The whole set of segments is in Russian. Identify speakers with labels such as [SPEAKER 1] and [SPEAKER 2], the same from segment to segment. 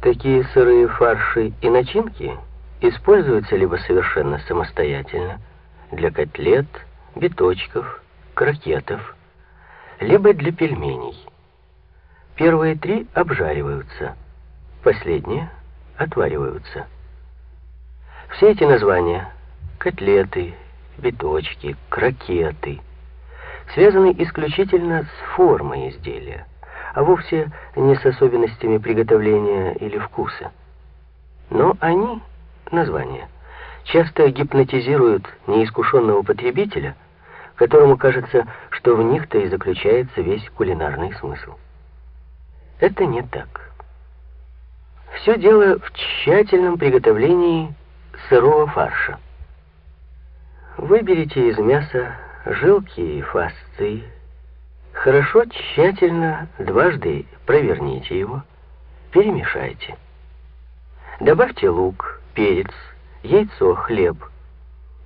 [SPEAKER 1] Такие сырые фарши и начинки используются либо совершенно самостоятельно для котлет, биточков, крокетов, либо для пельменей. Первые три обжариваются, последние отвариваются. Все эти названия — котлеты, биточки, крокеты — связаны исключительно с формой изделия, а вовсе не с особенностями приготовления или вкуса. Но они, названия, часто гипнотизируют неискушенного потребителя, которому кажется, что в них-то и заключается весь кулинарный смысл. Это не так. Все дело в тщательном приготовлении сырого фарша. Выберите из мяса жилки и фасции, хорошо тщательно дважды проверните его, перемешайте. Добавьте лук, перец, яйцо, хлеб,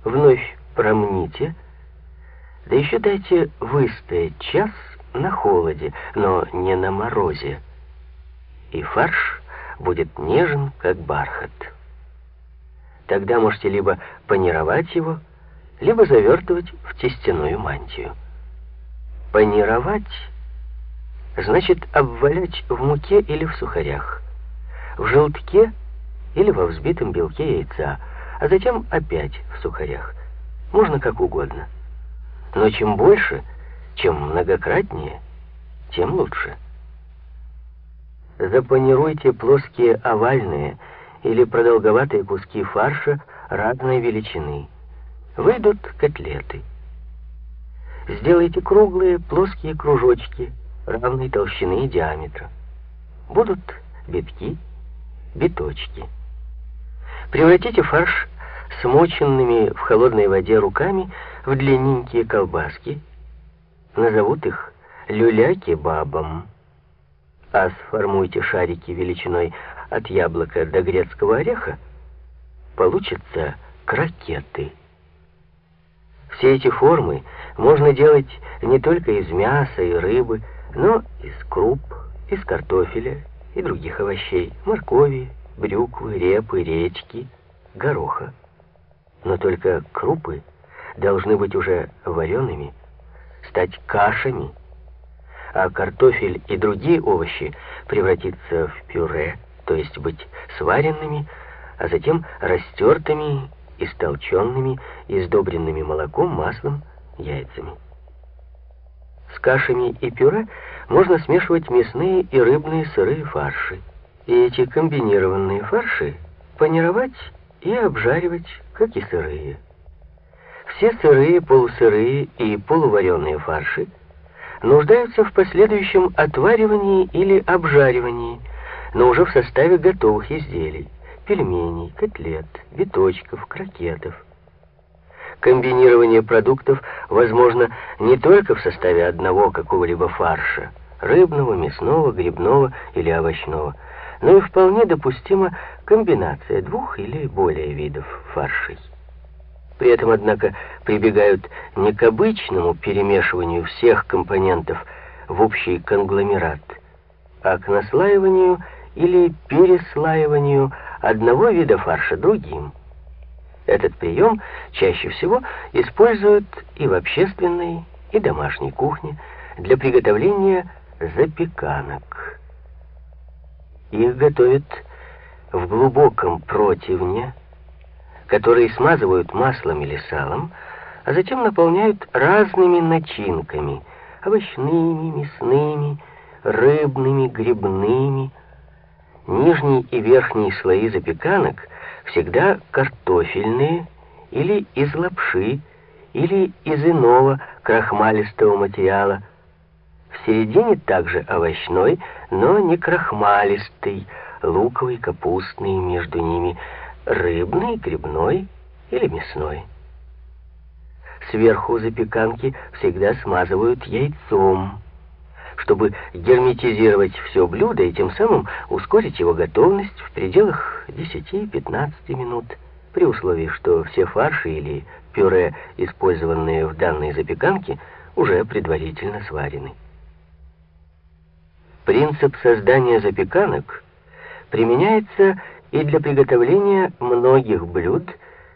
[SPEAKER 1] вновь промните, да еще дайте выстоять час на холоде, но не на морозе, и фарш будет нежен, как бархат. Тогда можете либо панировать его, либо завертывать в тестяную мантию. Панировать значит обвалять в муке или в сухарях, в желтке или во взбитом белке яйца, а затем опять в сухарях. Можно как угодно. Но чем больше, чем многократнее, тем лучше. Запанируйте плоские овальные или продолговатые куски фарша разной величины. Выйдут котлеты. Сделайте круглые плоские кружочки равной толщины и диаметра. Будут битки, биточки. Превратите фарш смоченными в холодной воде руками в длинненькие колбаски. Назовут их люля-кебабом. А сформуйте шарики величиной от яблока до грецкого ореха, получатся крокеты. Все эти формы можно делать не только из мяса и рыбы, но из круп, из картофеля и других овощей, моркови, брюквы, репы, редьки, гороха. Но только крупы должны быть уже вареными, стать кашами, а картофель и другие овощи превратиться в пюре, то есть быть сваренными, а затем растертыми, истолченными, издобренными молоком, маслом, яйцами. С кашами и пюре можно смешивать мясные и рыбные сырые фарши. И эти комбинированные фарши панировать и обжаривать, как и сырые. Все сырые, полусырые и полувареные фарши нуждаются в последующем отваривании или обжаривании, но уже в составе готовых изделий, пельменей, котлет, биточков, крокетов. Комбинирование продуктов возможно не только в составе одного какого-либо фарша, рыбного, мясного, грибного или овощного, но и вполне допустима комбинация двух или более видов фаршей. При этом, однако, прибегают не к обычному перемешиванию всех компонентов в общий конгломерат, а к наслаиванию или переслаиванию одного вида фарша другим. Этот прием чаще всего используют и в общественной, и домашней кухне для приготовления запеканок. Их готовят в глубоком противне, который смазывают маслом или салом, а затем наполняют разными начинками — овощными, мясными, рыбными, грибными. Нижний и верхний слои запеканок всегда картофельные или из лапши, или из иного крахмалистого материала. В середине также овощной, но не крахмалистый, луковый, капустный, между ними рыбный, грибной или мясной. Сверху запеканки всегда смазывают яйцом, чтобы герметизировать все блюдо и тем самым ускорить его готовность в пределах 10-15 минут, при условии, что все фарши или пюре, использованные в данной запеканке, уже предварительно сварены. Принцип создания запеканок применяется и для приготовления многих блюд